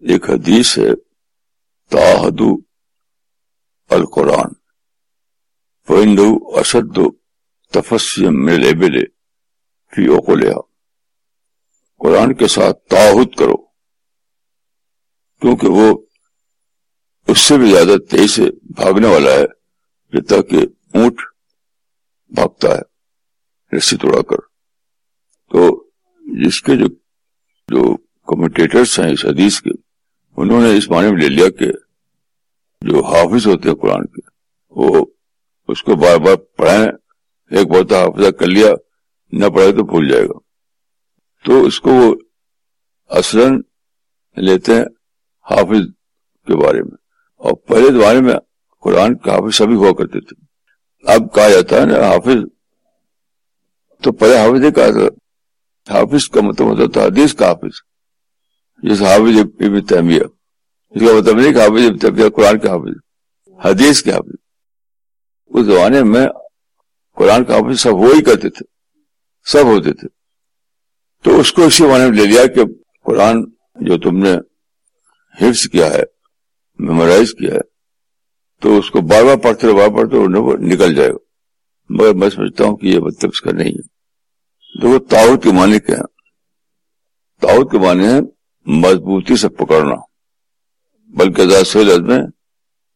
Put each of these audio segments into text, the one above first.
ایک حدیث ہے تاحدو القرآن۔ فندو اشد تفسم میں فی اوقلیا قرآن کے ساتھ تعہد کرو، کیونکہ وہ اس سے بھی زیادہ تیز سے بھاگنے والا ہے، جتنا کہ اونٹ بھاگتا ہے، رسی توڑا کر۔ تو جس کے جو جو کمنٹیٹرس ہیں اس حدیث کے انہوں نے اس معنی میں لے لیا کہ جو حافظ ہوتے ہیں قرآن کے، وہ اس کو بار بار پڑھائیں، ایک بہت حافظہ کر لیا، نہ پڑھے تو بھول جائے گا۔ تو اس کو وہ اصلاً لیتے ہیں حافظ کے بارے میں۔ اور پہلے زمانے میں قرآن کا حافظ سبھی ہوا کرتے تھے۔ اب کہا جاتا ہے نا، حافظ، تو پہلے حافظ ہی کہا تھا، حافظ کا مطلب ہوتا تھا حدیث کا حافظ۔ جس حافظ ابن تیمیہ اس کا مطلب نہیں کہ حافظ ابن تیمیہ قرآن کے حافظ حدیث کے حافظ اس زمانے میں قرآن کا حافظ سب وہی کرتے تھے، سب ہوتے تھے۔ تو اس کو اسی معنی میں لے لیا کہ قرآن جو تم نے حفظ کیا ہے میمورائز کیا ہے، تو اس کو بار بار پڑھتے رہو، بار پڑھتے رہو وہ نکل جائے گا۔ مگر میں سمجھتا ہوں کہ یہ مطلب اس کا نہیں ہے۔ تو وہ تعاوت کے معنی کیا ہے تعاوت کے معنی ہے مضبوطی سے پکڑنا، بلکہ زیادہ میں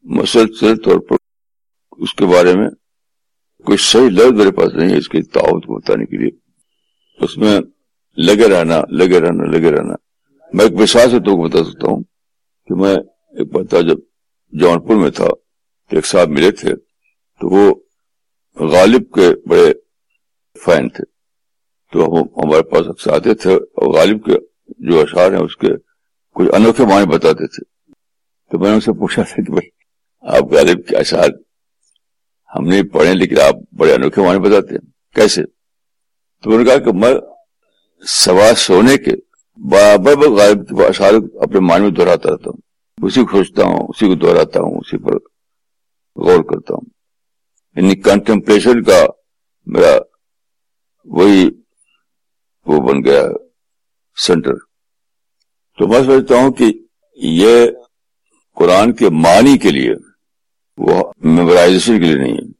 مسلسل طور پر اس کے بارے میں کوئی صحیح لفظ میرے پاس نہیں ہے، اس کی تعاوت کو بتانے کے لیے۔ اس میں لگے رہنا لگے رہنا لگے رہنا۔ میں ایک مثال سے تو بتا سکتا ہوں کہ میں ایک بتا جب جون پور میں تھا، تو ایک صاحب ملے تھے، تو وہ غالب کے بڑے فین تھے۔ تو ہمارے پاس اکثر آتے تھے، اور غالب کے جو اشعار ہیں اس کے کچھ انوکھے معنی بتاتے تھے۔ تو میں نے ان سے پوچھا تھا کہ بھائی، آپ غالب کے اشعار ہم نہیں پڑھے لیکن آپ بڑے انوکھے معنی بتاتے ہیں۔ کیسے؟ تو انہوں نے کہا کہ میں سوا سونے کے برابر غالب کے اشعار اپنے معنی میں دہراتا رہتا ہوں۔ اسی کو سوچتا ہوں، اسی کو دہراتا ہوں، اسی پر غور کرتا ہوں۔ یعنی کنٹمپریشن کا میرا وہی وہ بن گیا۔ سینٹر۔ تو میں سمجھتا ہوں کہ یہ قرآن کے معنی کے لیے وہ میمورائزیشن کے لیے نہیں ہے۔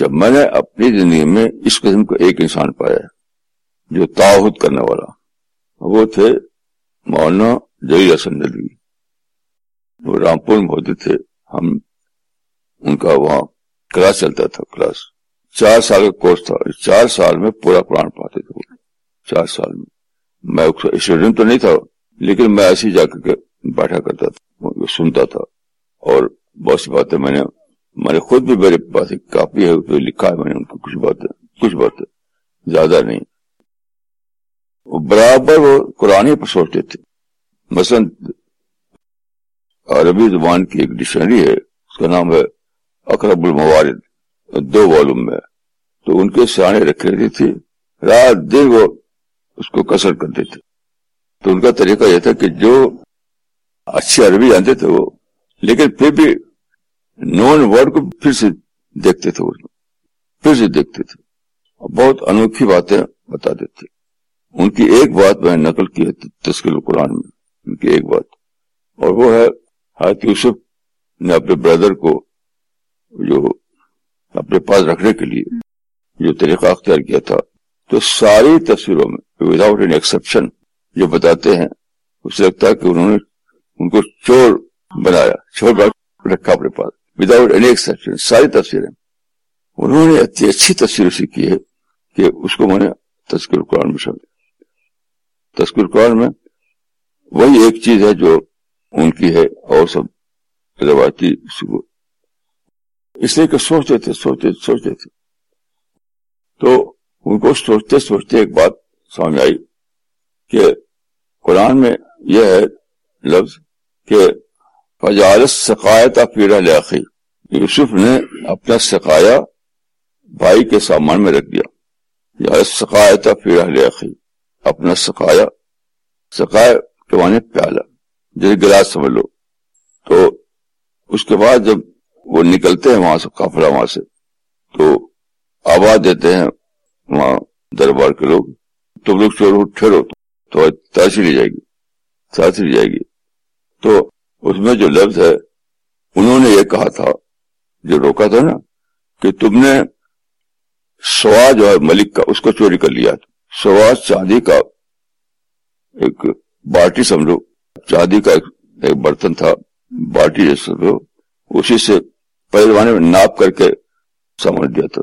جب میں نے اپنی زندگی میں اس قسم کو ایک انسان پایا جو تعہد کرنے والا، وہ تھے مولانا جئی حسن ندوی۔ وہ رامپور میں ہوتے تھے۔ ہم ان کا وہاں کلاس چلتا تھا، کلاس۔ چار سال کا کورس تھا۔ چار سال میں پورا قرآن پاتے تھے چار سال میں۔ میں اسٹوڈنٹ تو نہیں تھا، لیکن میں ایسے جا کر کے بیٹھا کرتا تھا سنتا تھا۔ اور بہت سی باتیں میں نے میں نے خود بھی میرے پاس ایک کاپی ہے لکھا ہے، میں نے ان کو کچھ باتیں کچھ باتیں، زیادہ نہیں۔ برابر وہ قرآن پر سوچتے تھے۔ مثلا عربی زبان کی ایک ڈکشنری ہے، اس کا نام ہے اقرب الموارد، دو والوم میں۔ تو ان کے سیانے رکھ رہی تھی۔ رات دن وہ اس کو کثر کرتے تھے۔ تو ان کا طریقہ یہ تھا کہ جو اچھی عربی جانتے تھے وہ، لیکن پھر بھی نون ورڈ کو پھر سے دیکھتے تھے پھر سے دیکھتے تھے۔ بہت انوکھی باتیں بتاتے تھے۔ ان کی ایک بات میں نقل کی ہے تشکیل قرآن میں، ان کی ایک بات۔ اور وہ ہے حضرت یوسف نے اپنے بردر کو جو اپنے پاس رکھنے کے لیے جو طریقہ اختیار کیا تھا۔ تو ساری تصویروں میں وداؤٹ این ایکسپشن جو بتاتے ہیں، اسے لگتا ہے کہ انہوں نے ان کو چور بنایا، چور رکھا اپنے پاس. وداؤٹ اینی ایکسپشن ساری تصویریں. انہوں نے اتنی اچھی تصویر اسی کی ہے کہ اس کو میں نے تذکر قرآن میں شامل تذکر قرآن میں وہی ایک چیز ہے جو ان کی ہے اور سب روایتی اس لیے کہ سوچتے تھے، سوچتے سوچتے تھے. تو ان کو سوچتے سوچتے ایک بات سمجھ آئی کہ قرآن میں یہ ہے لفظ کہ فجال سقایت پیڑا لیا یوسف نے اپنا سکایا بھائی کے سامان میں رکھ دیا۔ یا سقایت پیڑا لیا اپنا سکایا سکایا کے معنی پیالہ۔ جیسے گلاس سمجھ لو۔ تو اس کے بعد جب وہ نکلتے ہیں وہاں سے کافلا وہاں سے، تو آواز دیتے ہیں وہاں دربار کے لوگ، تم لوگ چور ٹھہرو تو تاثیر جائے گی، تاثیر جائے گی۔ تو اس میں جو لفظ ہے، انہوں نے یہ کہا تھا، جو روکا تھا نا، کہ تم نے سوا جو ہے ملک کا، اس کو چوری کر لیا۔ سوا چاندی کا ایک باٹی سمجھو، چاندی کا ایک برتن تھا، باٹی جیسے سمجھو، اسی سے پہلوانے میں ناپ کر کے سمجھ دیا تھا۔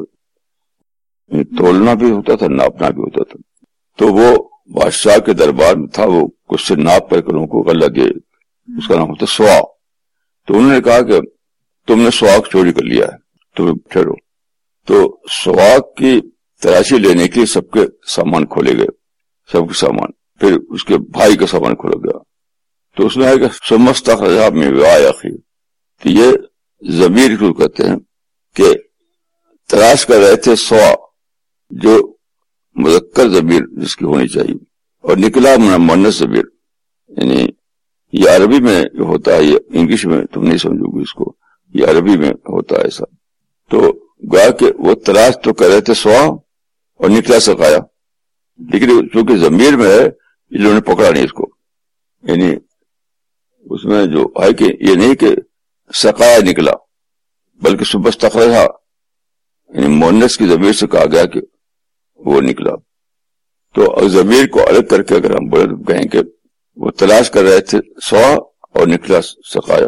تولنا بھی ہوتا تھا، ناپنا بھی ہوتا تھا۔ تو وہ بادشاہ کے دربار میں تھا، وہ کچھ سے ناپ کر کے لوگوں کو غلہ دے، اس کا نام ہوتا سوا تو انہوں نے کہا کہ تم نے سواگ چوری کر لیا ہے، تم ٹھہرو۔ تو سواگ کی تلاشی لینے کے سب کے سامان کھولے گئے، سب کے سامان۔ پھر اس کے بھائی کا سامان کھولا گیا۔ تو اس نے میں کہ سمست میں کہ یہ ضمیر کو کہتے ہیں کہ تلاش کر رہے تھے سوا جو مذکر ضمیر جس کی ہونی چاہیے اور نکلا منت ضمیر یعنی یہ عربی میں ہوتا ہے، یہ انگلش میں، تم نہیں سمجھو گی اس کو، یہ عربی میں ہوتا ہے ایسا۔ تو گویا کہ وہ تلاش تو کر رہے تھے سوا اور نکلا سکایا لیکن چونکہ ضمیر میں ہے، انہوں نے پکڑا نہیں اس کو۔ یعنی اس میں جو ہے کہ یہ نہیں کہ سکایا نکلا، بلکہ صبح تخرا یعنی مونس کی ضمیر سے کہا گیا کہ وہ نکلا۔ تو ضمیر کو الگ کر کے اگر ہم بولے تو کہیں کہ وہ تلاش کر رہے تھے، سوا اور نکلا سکایا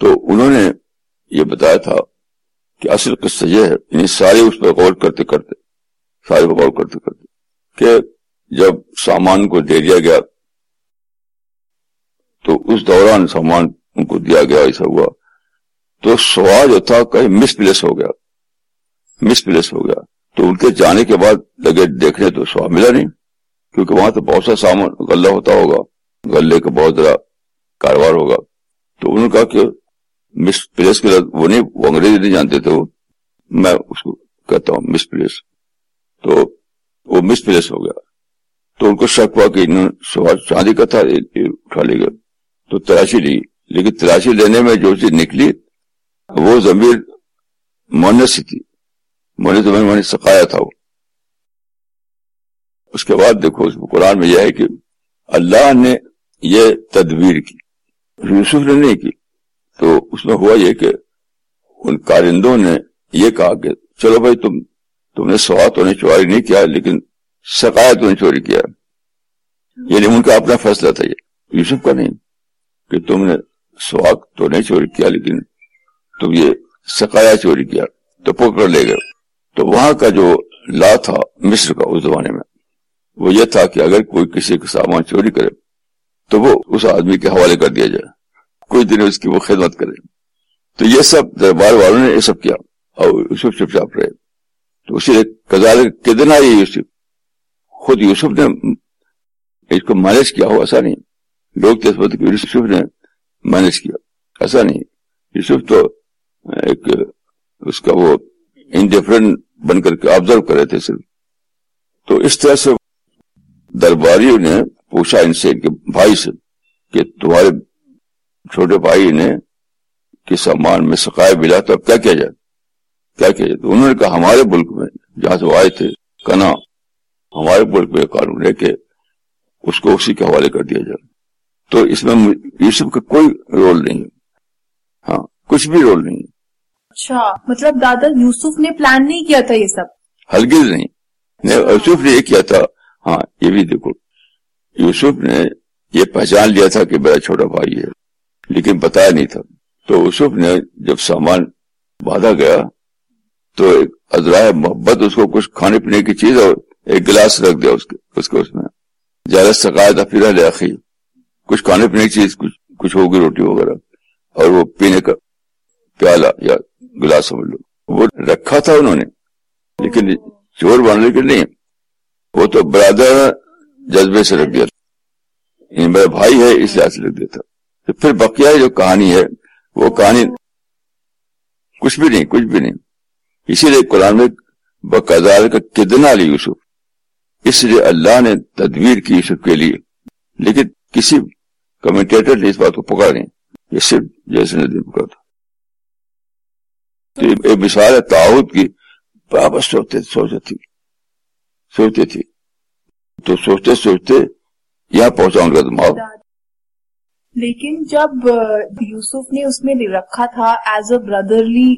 تو انہوں نے یہ بتایا تھا کہ اصل قصہ یہ ہے یعنی سارے اس پہ غور کرتے کرتے، سارے پہ غور کرتے کرتے کہ جب سامان کو دے دیا گیا، تو اس دوران سامان ان کو دیا گیا، ایسا ہوا۔ تو سوا جو تھا کہیں مس پلیس ہو گیا۔ مس پلیس ہو گیا۔ تو ان کے جانے کے بعد لگے دیکھنے تو سوا ملا نہیں، کیونکہ وہاں تو بہت سا سامان غلہ ہوتا ہوگا، غلے کا بہت بڑا کاروبار ہوگا۔ تو انہوں نے کہا کہ مس پلیس کے وہ نہیں، وہ انگریزی نہیں جانتے تھے وہ۔ میں اس کو کہتا ہوں، مس پلیس۔ تو وہ مس پلیس ہو گیا۔ تو ان کو شک ہوا کہ انہوں نے چاندی کا تھا اٹھا لے گئے۔ تو تلاشی لی۔ لیکن تلاشی لینے میں جو چیز نکلی، وہ زمیر مونس تھی۔ مونس میں سکایا تھا وہ۔ اس کے بعد دیکھو، اس قرآن میں یہ ہے کہ اللہ نے یہ تدبیر کی، یوسف نے نہیں کی۔ تو اس میں ہوا یہ کہ ان کارندوں نے یہ کہا کہ چلو بھائی، تم تم نے سوا تو نے نہیں کیا، لیکن سکایا تو نے چوری کیا۔ یعنی ان کا اپنا فیصلہ تھا یہ۔ یوسف کا نہیں، کہ تم نے سواگ تو نہیں چوری کیا، لیکن تم یہ سکایا چوری کیا، تو پکڑ لے گئے۔ تو وہاں کا جو لا تھا مصر کا اس زمانے میں، وہ یہ تھا کہ اگر کوئی کسی کا سامان چوری کرے، تو وہ اس آدمی کے حوالے کر دیا جائے۔ کچھ دن اس کی وہ خدمت کرے۔ تو یہ سب دربار والوں نے یہ سب کیا اور یوسف چپ چاپ رہے۔ تو اسی لیے کزال کتنا یہ یوسف، خود یوسف نے اس کو مینج کیا ہو، ایسا نہیں۔ لوگ یوسف نے مینج کیا۔ ایسا نہیں۔ یوسف تو ایک اس کا وہ انڈیفرنٹ بن کر کے آبزرو کر رہے تھے صرف۔ تو اس طرح سے درباریوں نے پوچھا ان سے ان کے بھائی سے کہ تمہارے چھوٹے بھائی نے کس سامان میں سکائے ملا تو اب کیا کیا جائے؟ کیا کیا جائے؟ تو انہوں نے کہا، ہمارے ملک میں جہاں سے وہ آئے تھے، کنا، ہمارے ملک میں قانون ہے کہ اس کو اسی کے حوالے کر دیا جائے۔ تو اس میں یوسف کا کوئی رول نہیں ہاں کچھ بھی رول نہیں اچھا مطلب دادا یوسف نے پلان نہیں کیا تھا یہ سب؟ ہلگز نہیں۔ یوسف نے یہ کیا تھا؟ ہاں یہ بھی دیکھو۔ یوسف نے یہ پہچان لیا تھا کہ میرا چھوٹا بھائی ہے، لیکن بتایا نہیں تھا۔ تو یوسف نے جب سامان باندھا گیا، تو ایک ازرائے محبت، اس کو کچھ کھانے پینے کی چیز اور ایک گلاس رکھ دیا اس کو اس میں۔ زیادہ سکایا تھا، پھر لے آخری کچھ کھانے پینے کی چیز، کچھ کچھ ہوگی روٹی وغیرہ، اور وہ پینے کا پیالہ یا گلاس سمجھ لو۔ وہ رکھا تھا انہوں نے، لیکن چور بننے کے نہیں وہ تو برادر جذبے سے رکھ دیا تھا۔ یعنی میرا بھائی ہے، اس لحاظ سے رکھ دیا تھا۔ تو پھر بقیہ جو کہانی ہے، وہ کہانی کچھ بھی نہیں، کچھ بھی نہیں۔ اسی لیے قرآن میں بقدار کا کتنا لی یوسف۔ اس لیے اللہ نے تدبیر کی یوسف کے لیے۔ لیکن کسی کمنٹیٹر نے اس بات کو پکڑا نہیں۔ یہ صرف جیسے ندی پکڑا تھا۔ ایک مثال ہے تعاون کی بابا سوچتے سوچتے تھی سوچتے تھی تو سوچتے سوچتے یہاں پہنچاؤں گا دماغ۔ لیکن جب یوسف نے اس میں رکھا تھا ایز اے بردرلی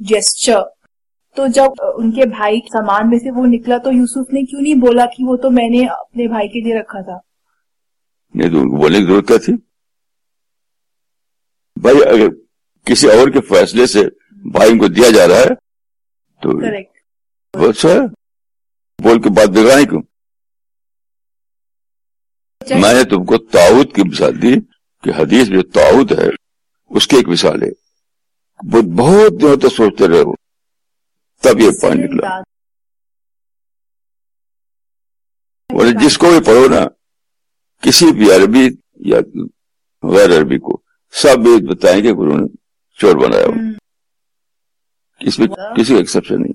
جیسچر تو جب ان کے بھائی سامان میں سے وہ نکلا تو یوسف نے کیوں نہیں بولا کہ وہ تو میں نے اپنے بھائی کے لیے رکھا تھا؟ نہیں تو ان کو بولنے کی ضرورت کیا تھی؟ بھائی اگر کسی اور کے فیصلے سے بھائی کو دیا جا رہا ہے تو بہت ہے۔ بول کے بات بگڑائیں کیوں؟ میں نے تم کو تعاوت کی مثال دی کہ حدیث جو تعاوت ہے اس کی ایک مثال ہے۔ بہت دنوں تک سوچتے رہے ہو۔ تب یہ پانی نکلا۔ جس کو بھی پڑھو نا کسی بھی عربی یا غیر عربی کو سب بتائیں گے گرو نے چور بنایا ہو۔ اس میں کسی کا ایکسپشن نہیں۔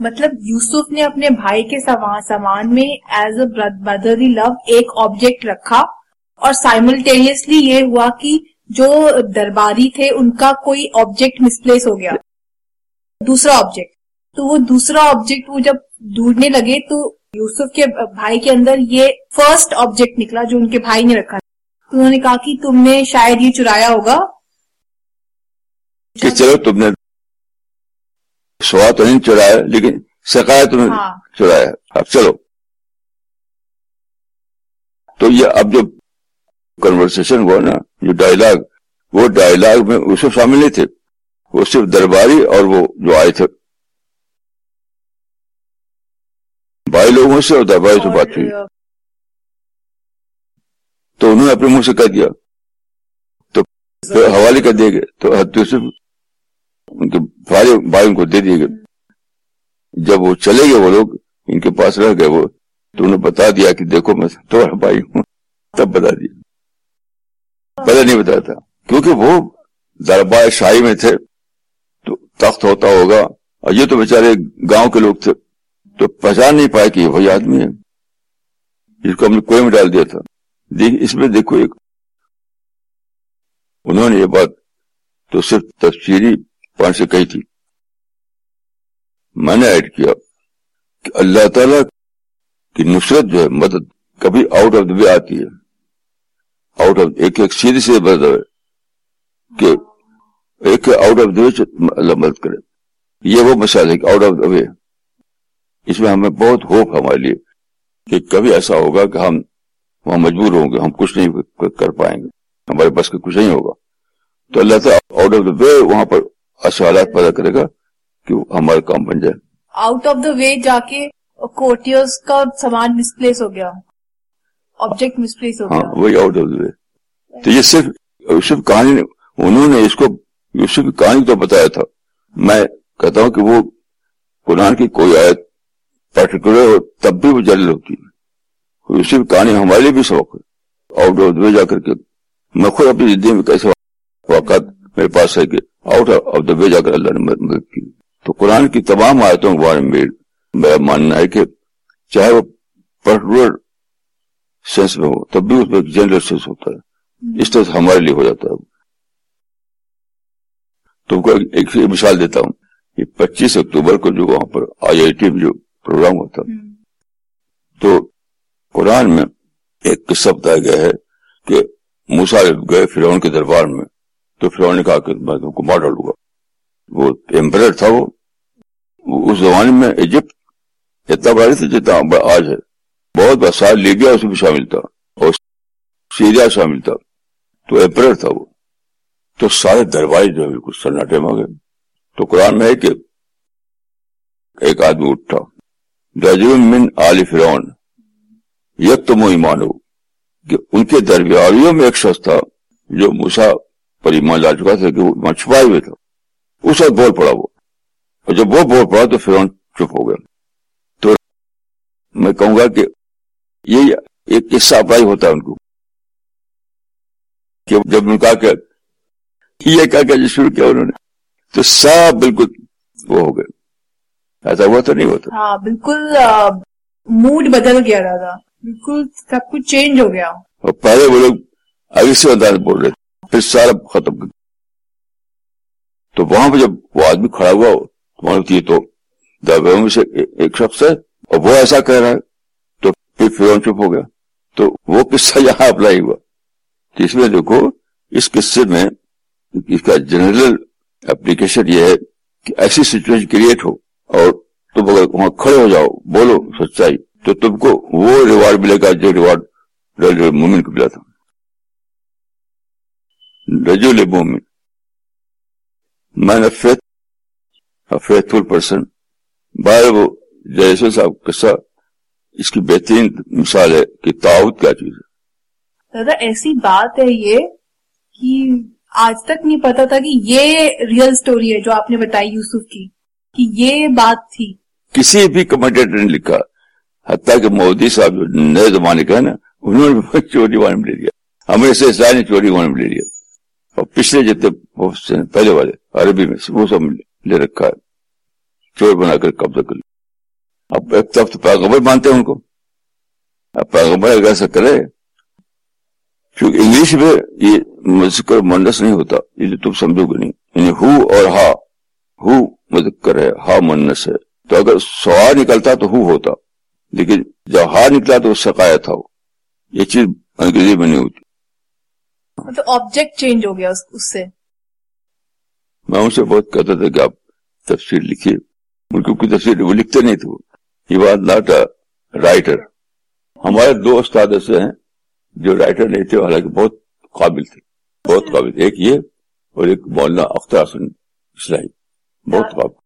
مطلب یوسف نے اپنے بھائی کے سامان میں ایز اے بردرلی لو ایک آبجیکٹ رکھا اور سائملٹینیسلی یہ ہوا کہ جو درباری تھے ان کا کوئی آبجیکٹ مسپلیس ہو گیا۔ دوسرا آبجیکٹ تو وہ دوسرا آبجیکٹ وہ جب ڈھونڈنے لگے تو یوسف کے بھائی کے اندر یہ فرسٹ آبجیکٹ نکلا جو ان کے بھائی نے رکھا۔ تو انہوں نے کہا کہ تم نے شاید یہ چرایا ہوگا۔ کہ چلو تم نے سوا تو نہیں چڑھایا لیکن سکایا تم نے ہاں۔ چڑھایا۔ اب چلو۔ تو یہ اب جو کنورسن ہوا نا جو ڈائلگ وہ ڈائلگ میں اس شامل نہیں تھے۔ وہ صرف درباری اور وہ جو آئے تھے۔ بھائی لوگوں سے اور درباری سے بات ہوئی۔ تو انہوں نے اپنے منہ سے کہہ دیا تو حوالے کر دے گئے۔ تو یوسف ان کے بھائی ان کو دے دیے گئے۔ جب وہ چلے گئے وہ لوگ، ان کے پاس رہ گئے وہ۔ تو انہوں نے بتا دیا کہ دیکھو میں تمہارا بھائی ہوں۔ تب بتا دیا۔ پہلے نہیں بتایا تھا۔ کیونکہ وہ دربار شاہی میں تھے۔ تو تخت ہوتا ہوگا۔ اور یہ تو بیچارے گاؤں کے لوگ تھے۔ تو پہچان نہیں پائے کہ وہی آدمی ہے۔ جس کو ہم نے کوئی میں ڈال دیا تھا۔ اس میں دیکھو ایک۔ انہوں نے یہ بات تو صرف تفصیلی پان سے کہی تھی۔ میں نے ایڈ کیا کہ اللہ تعالی کی نصرت جو ہے، مدد کبھی آؤٹ آف دا وے آتی ہے۔ آؤٹ آف ایک ایک سیدھی سے مدد ہے کہ ایک آؤٹ آف دا وے اللہ مدد کرے۔ یہ وہ مثال ہے کہ آؤٹ آف دا وے اس میں ہمیں بہت ہوپ ہمارے لیے کہ کبھی ایسا ہوگا کہ ہم وہاں مجبور ہوں گے، ہم کچھ نہیں کر پائیں گے۔ ہمارے پاس کا کچھ نہیں ہوگا۔ تو اللہ تعالیٰ آؤٹ آف دا وے وہاں پر حالات پیدا کرے گا کہ ہمارا کام بن جائے۔ آؤٹ آف دا وے جا کے کوٹیئرس کا سامان مسپلیس ہو گیا۔ آبجیکٹ مسپلیس ہو گیا۔ ہاں وہی آؤٹ آف دا وے تو یہ صرف یوسف کہانی انہوں نے اس کو یوسف کی کہانی تو بتایا تھا۔ میں کہتا ہوں کہ وہ قرآن کی کوئی آیت پرٹیکولر ہو تب بھی وہ جلد ہوتی ہے۔ اسی کہانی ہمارے لیے بھی شوق ہے۔ آؤٹ آف وے جا کر کے میں خود اپنی زندگی میں کیسے واقعات میرے پاس ہے کہ آؤٹ آف دا وے جا کر اللہ نے مدد کی۔ تو قرآن کی تمام آیتوں کے بارے میں میرا ماننا ہے کہ چاہے وہ پرٹیکولر سینس میں ہو تب بھی اس میں جنرل سینس ہوتا ہے۔ اس طرح سے ہمارے لیے ہو جاتا ہے۔ تم کو ایک مثال دیتا ہوں۔ کہ پچیس اکتوبر کو جو وہاں پر آئی آئی ٹی میں جو پروگرام ہوتا تو قرآن میں ایک قصہ بتایا گیا ہے کہ موسا گئے فرعون کے دربار میں تو فرعون نے کہا کہ میں تم کو مار ڈالوں گا۔ وہ ایمپرر تھا وہ۔ اس زمانے میں ایجپٹ اتنا بڑا تھا جتنا آج ہے۔ بہت بڑا سال لیبیا اس میں شامل تھا اور سیریا شامل تھا۔ تو ایمپرر تھا وہ۔ تو سارے درباری جو ہے بالکل سناٹے میں گئے۔ تو قرآن میں ہے کہ ایک آدمی اٹھا۔ من آل فرعون یک تو ایمان ہو کہ ان کے درباریوں میں ایک شخص تھا جو موسا پر ایمان لا چکا تھا کہ وہ چھپائے ہوئے تھا اس وقت بول پڑا وہ۔ اور جب وہ بول پڑا تو پھر چپ ہو گیا۔ تو میں کہوں گا کہ یہ ایک قصہ اپلائی ہوتا ہے ان کو۔ کہ جب ان کہا کہ یہ کہا کہ شروع کیا انہوں نے تو سب بالکل وہ ہو گئے۔ ایسا ہوا تو نہیں ہوتا ہاں بالکل موڈ بدل گیا دادا۔ بالکل سب کچھ چینج ہو گیا۔ اور پہلے وہ لوگ آگے سے انداز بول رہے تھے۔ پھر سارا ختم کر تو وہاں پہ جب وہ آدمی کھڑا ہوا وہاں تھی تو میں سے ایک شخص ہے، اور وہ ایسا کہہ رہا ہے، تو پھر فرون چپ ہو گیا۔ تو وہ قصہ یہاں اپلائی ہوا۔ تو اس میں دیکھو، اس قصے میں اس کا جنرل اپلیکیشن یہ ہے کہ ایسی سچویشن کریٹ ہو، اور تم اگر وہاں کھڑے ہو جاؤ، بولو سچائی، تو تم کو وہ ریوارڈ ملے گا جو ریوارڈ مومن کو ملا تھا۔ رجول مومن. Man faith faithful person. باہر وہ جیسے صاحب قصہ اس کی بہترین مثال ہے کہ تعاوت کیا چیز ہے۔ دادا ایسی بات ہے یہ کہ آج تک نہیں پتا تھا کہ یہ ریئل سٹوری ہے جو آپ نے بتائی یوسف کی کہ یہ بات تھی۔ کسی بھی کمنٹیٹر نے لکھا حتیٰ کہ مودی صاحب جو نئے زمانے کا ہے نا انہوں نے چوری وان میں لے لیا۔ ہمیں سے نے چوری وان میں لے لیا۔ اور پچھلے جتنے پہلے والے، عربی میں، وہ سب لے رکھا ہے۔ چور بنا کر قبضہ کر لیا۔ اب ایک طرف تو پیغمبر مانتے ہیں ان کو۔ اب پیغمبر اگر ایسا کرے، کیونکہ انگلش میں یہ مذکر منڈس نہیں ہوتا، یہ تم سمجھو گے نہیں۔ یعنی ہو اور ہا، ہو مذکر ہے، ہا منس ہے۔ تو اگر سوا نکلتا تو ہو ہوتا، لیکن جب ہا نکلا تو سکایا تھا وہ۔ یہ چیز انگریزی میں نہیں ہوتی۔ مطلب آبجیکٹ چینج ہو گیا اس سے۔ میں ان سے بہت کہتا تھا کہ آپ تفسیر لکھیے۔ ان کی تفسیر وہ لکھتے نہیں تھے یہ بات ناٹ رائٹر ہمارے دو استاد ایسے ہیں جو رائٹر نہیں تھے حالانکہ بہت قابل تھے۔ بہت قابل۔ ایک یہ اور ایک مولانا اختر حسن اسلائی بہت قابل۔